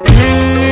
Bye.